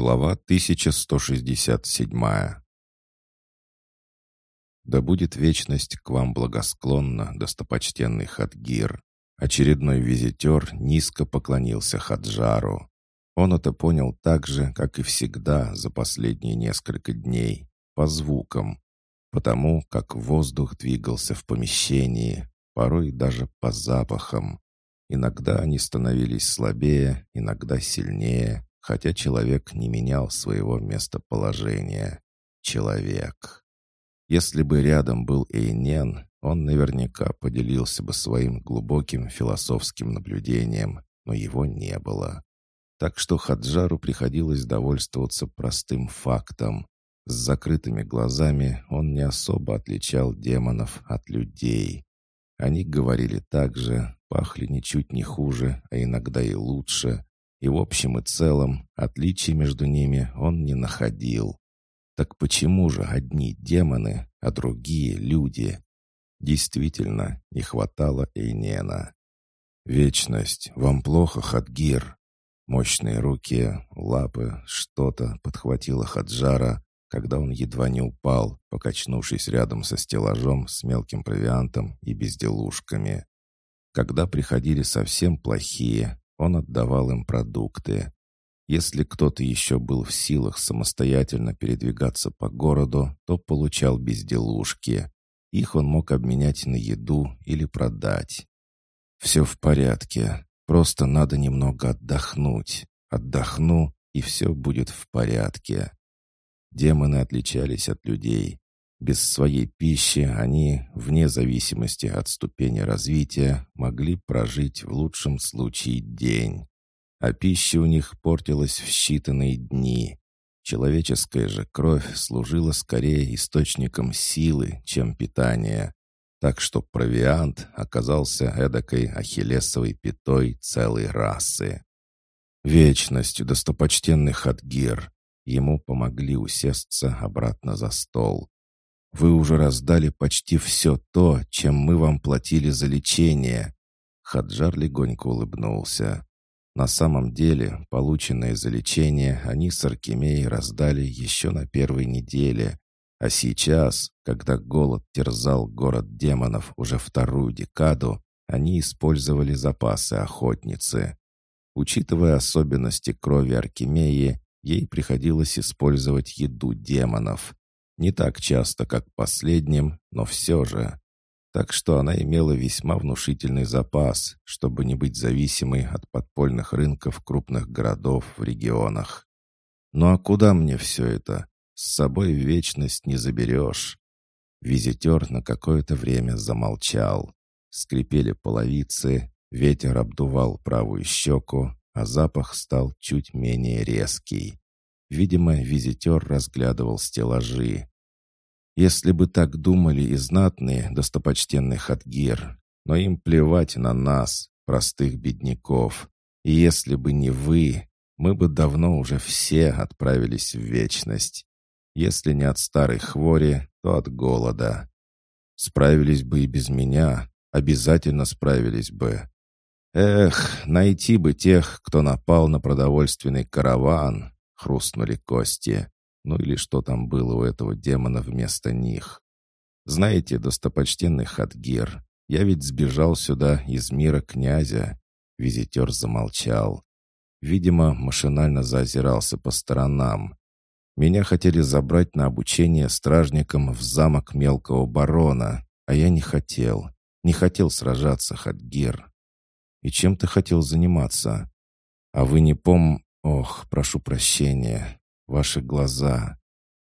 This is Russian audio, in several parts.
Глава 1167 Да будет вечность к вам благосклонна, достопочтенный Хадгир. Очередной визитер низко поклонился Хаджару. Он это понял так же, как и всегда за последние несколько дней, по звукам, потому как воздух двигался в помещении, порой даже по запахам. Иногда они становились слабее, иногда сильнее, хотя человек не менял своего местоположения. Человек. Если бы рядом был Эйнен, он наверняка поделился бы своим глубоким философским наблюдением, но его не было. Так что Хаджару приходилось довольствоваться простым фактом. С закрытыми глазами он не особо отличал демонов от людей. Они говорили так же, пахли ничуть не хуже, а иногда и лучше, и в общем и целом отличий между ними он не находил. Так почему же одни демоны, а другие люди? Действительно, не хватало Эйнена. «Вечность, вам плохо, Хадгир?» Мощные руки, лапы, что-то подхватило Хаджара, когда он едва не упал, покачнувшись рядом со стеллажом с мелким провиантом и безделушками. Когда приходили совсем плохие, он отдавал им продукты. Если кто-то еще был в силах самостоятельно передвигаться по городу, то получал безделушки. Их он мог обменять на еду или продать. «Все в порядке. Просто надо немного отдохнуть. Отдохну, и все будет в порядке». Демоны отличались от людей. Без своей пищи они, вне зависимости от ступени развития, могли прожить в лучшем случае день. А пища у них портилась в считанные дни. Человеческая же кровь служила скорее источником силы, чем питания. Так что провиант оказался эдакой ахиллесовой пятой целой расы. Вечностью достопочтенный Хадгир. Ему помогли усесться обратно за стол. Вы уже раздали почти все то, чем мы вам платили за лечение». Хаджар легонько улыбнулся. На самом деле, полученное за лечение они с Аркемией раздали еще на первой неделе. А сейчас, когда голод терзал город демонов уже вторую декаду, они использовали запасы охотницы. Учитывая особенности крови Аркемии, ей приходилось использовать еду демонов. Не так часто, как последним, но все же. Так что она имела весьма внушительный запас, чтобы не быть зависимой от подпольных рынков крупных городов в регионах. Ну а куда мне все это? С собой вечность не заберешь. Визитер на какое-то время замолчал. Скрипели половицы, ветер обдувал правую щеку, а запах стал чуть менее резкий. Видимо, визитер разглядывал стеллажи. Если бы так думали и знатные, достопочтенный Хатгир, но им плевать на нас, простых бедняков. И если бы не вы, мы бы давно уже все отправились в вечность. Если не от старой хвори, то от голода. Справились бы и без меня, обязательно справились бы. Эх, найти бы тех, кто напал на продовольственный караван, Хрустнули кости. Ну или что там было у этого демона вместо них. Знаете, достопочтенный Хадгир, я ведь сбежал сюда из мира князя. Визитер замолчал. Видимо, машинально заозирался по сторонам. Меня хотели забрать на обучение стражникам в замок мелкого барона, а я не хотел. Не хотел сражаться, Хадгир. И чем ты хотел заниматься? А вы не пом... Ох, прошу прощения. Ваши глаза.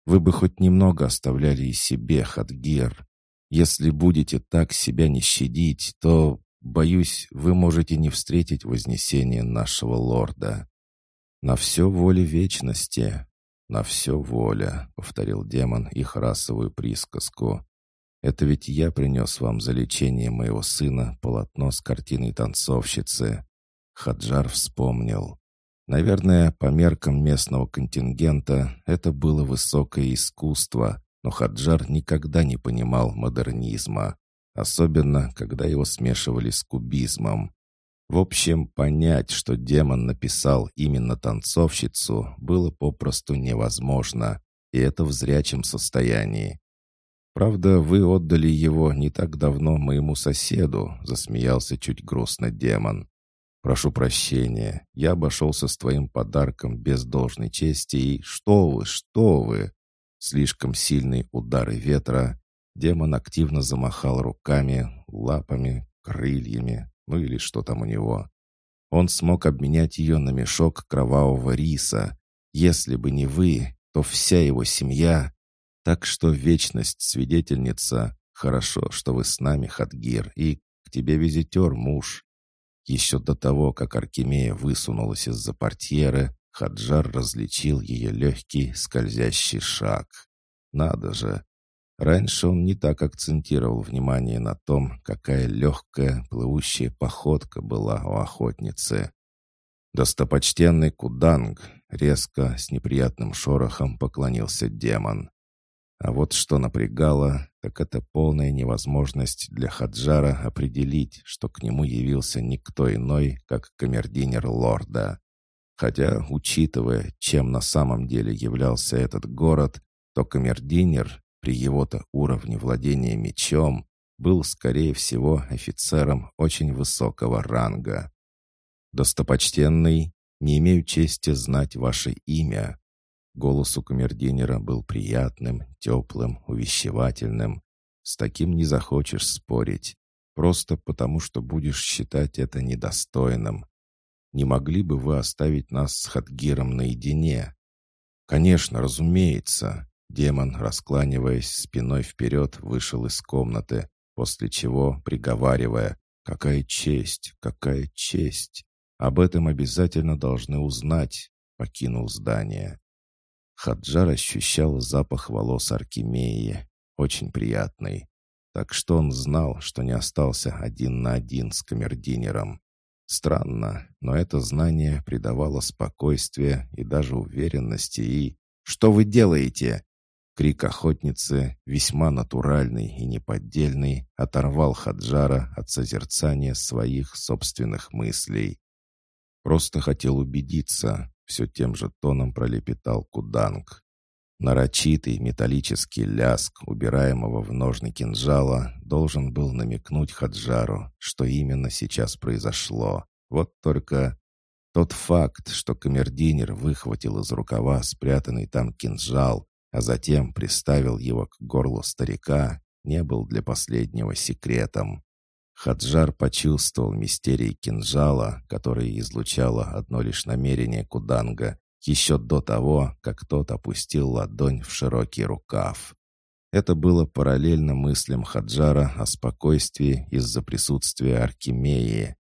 Вы бы хоть немного оставляли и себе, Хадгир. Если будете так себя не щадить, то, боюсь, вы можете не встретить вознесение нашего лорда. На все воле вечности. На все воля, повторил демон их расовую присказку. Это ведь я принес вам за лечение моего сына полотно с картиной танцовщицы. Хаджар вспомнил. Наверное, по меркам местного контингента это было высокое искусство, но Хаджар никогда не понимал модернизма, особенно когда его смешивали с кубизмом. В общем, понять, что демон написал именно танцовщицу, было попросту невозможно, и это в зрячем состоянии. «Правда, вы отдали его не так давно моему соседу», — засмеялся чуть грустно демон. «Прошу прощения, я обошелся с твоим подарком без должной чести и... Что вы, что вы!» Слишком сильные удары ветра. Демон активно замахал руками, лапами, крыльями, ну или что там у него. Он смог обменять ее на мешок кровавого риса. Если бы не вы, то вся его семья... Так что вечность свидетельница. Хорошо, что вы с нами, Хадгир, и к тебе визитер, муж. Еще до того, как Аркемия высунулась из-за портьеры, Хаджар различил ее легкий скользящий шаг. Надо же! Раньше он не так акцентировал внимание на том, какая легкая, плывущая походка была у охотницы. «Достопочтенный Куданг!» — резко, с неприятным шорохом поклонился демон. А вот что напрягало, так это полная невозможность для Хаджара определить, что к нему явился никто иной, как камердинер лорда. Хотя, учитывая, чем на самом деле являлся этот город, то камердинер при его-то уровне владения мечом был, скорее всего, офицером очень высокого ранга. «Достопочтенный, не имею чести знать ваше имя». Голос у камердинера был приятным, теплым, увещевательным. С таким не захочешь спорить, просто потому что будешь считать это недостойным. Не могли бы вы оставить нас с Хатгиром наедине?» «Конечно, разумеется». Демон, раскланиваясь спиной вперед, вышел из комнаты, после чего, приговаривая, «Какая честь! Какая честь! Об этом обязательно должны узнать!» покинул здание. Хаджар ощущал запах волос Аркемии, очень приятный. Так что он знал, что не остался один на один с камердинером. Странно, но это знание придавало спокойствие и даже уверенности и... «Что вы делаете?» Крик охотницы, весьма натуральный и неподдельный, оторвал Хаджара от созерцания своих собственных мыслей. «Просто хотел убедиться», — все тем же тоном пролепетал Куданг. Нарочитый металлический ляск, убираемого в ножны кинжала, должен был намекнуть Хаджару, что именно сейчас произошло. Вот только тот факт, что камердинер выхватил из рукава спрятанный там кинжал, а затем приставил его к горлу старика, не был для последнего секретом. Хаджар почувствовал мистерии кинжала, который излучало одно лишь намерение Куданга, еще до того, как тот опустил ладонь в широкий рукав. Это было параллельно мыслям Хаджара о спокойствии из-за присутствия Аркемии.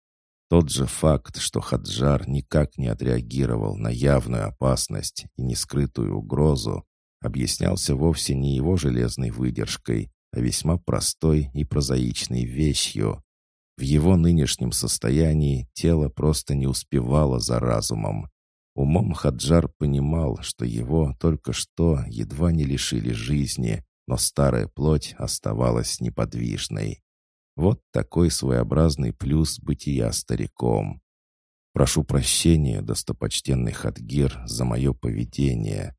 Тот же факт, что Хаджар никак не отреагировал на явную опасность и нескрытую угрозу, объяснялся вовсе не его железной выдержкой, а весьма простой и прозаичной вещью. В его нынешнем состоянии тело просто не успевало за разумом. Умом Хаджар понимал, что его только что едва не лишили жизни, но старая плоть оставалась неподвижной. Вот такой своеобразный плюс бытия стариком. «Прошу прощения, достопочтенный Хадгир, за мое поведение».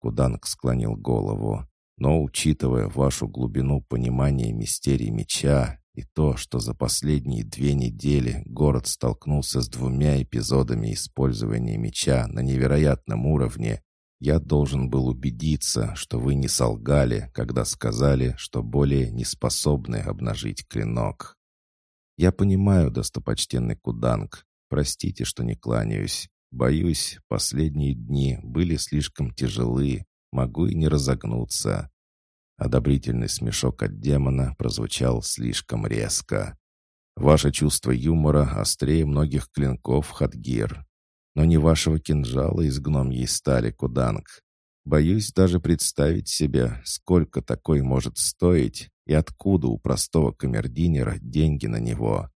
Куданг склонил голову. «Но, учитывая вашу глубину понимания мистерий меча, и то, что за последние две недели город столкнулся с двумя эпизодами использования меча на невероятном уровне, я должен был убедиться, что вы не солгали, когда сказали, что более не способны обнажить клинок. Я понимаю, достопочтенный Куданг, простите, что не кланяюсь. Боюсь, последние дни были слишком тяжелы, могу и не разогнуться. Одобрительный смешок от демона прозвучал слишком резко. «Ваше чувство юмора острее многих клинков, Хадгир. Но не вашего кинжала из гномьей стали, Куданг. Боюсь даже представить себе, сколько такой может стоить и откуда у простого камердинера деньги на него.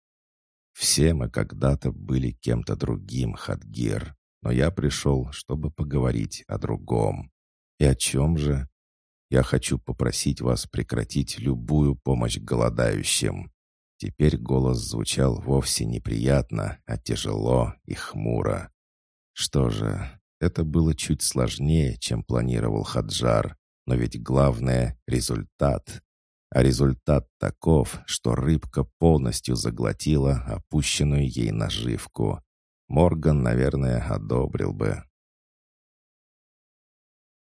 Все мы когда-то были кем-то другим, Хадгир, но я пришел, чтобы поговорить о другом. И о чем же? Я хочу попросить вас прекратить любую помощь голодающим. Теперь голос звучал вовсе неприятно, а тяжело и хмуро. Что же, это было чуть сложнее, чем планировал Хаджар, но ведь главное — результат. А результат таков, что рыбка полностью заглотила опущенную ей наживку. Морган, наверное, одобрил бы.